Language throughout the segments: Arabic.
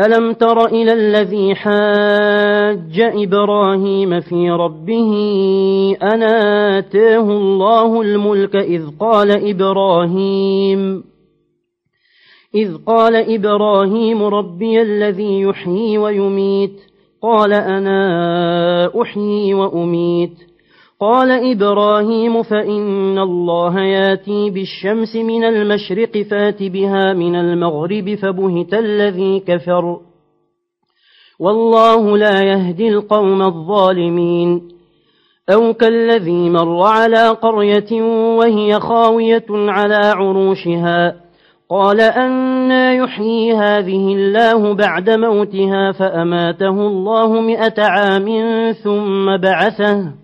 ألم تر إلى الذي حاج إبراهيم في ربه أنا آتاه الله الملك إذ قال إبراهيم إذ قال إبراهيم ربي الذي يحيي ويميت قال أنا أحيي وأميت قال إبراهيم فإن الله ياتي بالشمس من المشرق فات بها من المغرب فبهت الذي كفر والله لا يهدي القوم الظالمين أو كالذي مر على قرية وهي خاوية على عروشها قال أنا يحيي هذه الله بعد موتها فأماته الله مئة عام ثم بعثه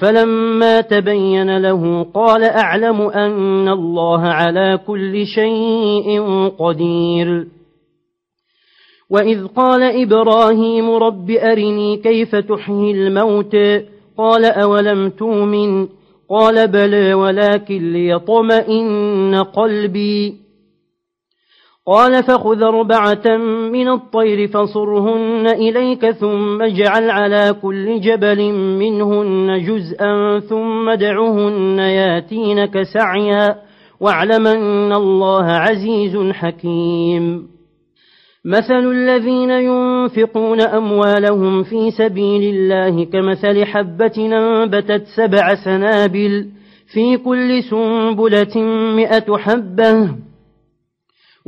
فلما تبين له قال أعلم أن الله على كل شيء قدير. وإذ قال إبراهيم رب أرني كيف تحيي الموت؟ قال أولم تؤمن؟ قال بلى ولكن ليطمئن قلبي. قال فخذ أربعة من الطير فصرهن إليك ثم اجعل على كل جبل منهن جزءا ثم دعهن ياتينك سعيا واعلم أن الله عزيز حكيم. مثل الذين ينفقون أموالهم في سبيل الله كمثل حبة أنبتت سبع سنابل في كل سنبلة مئة حبة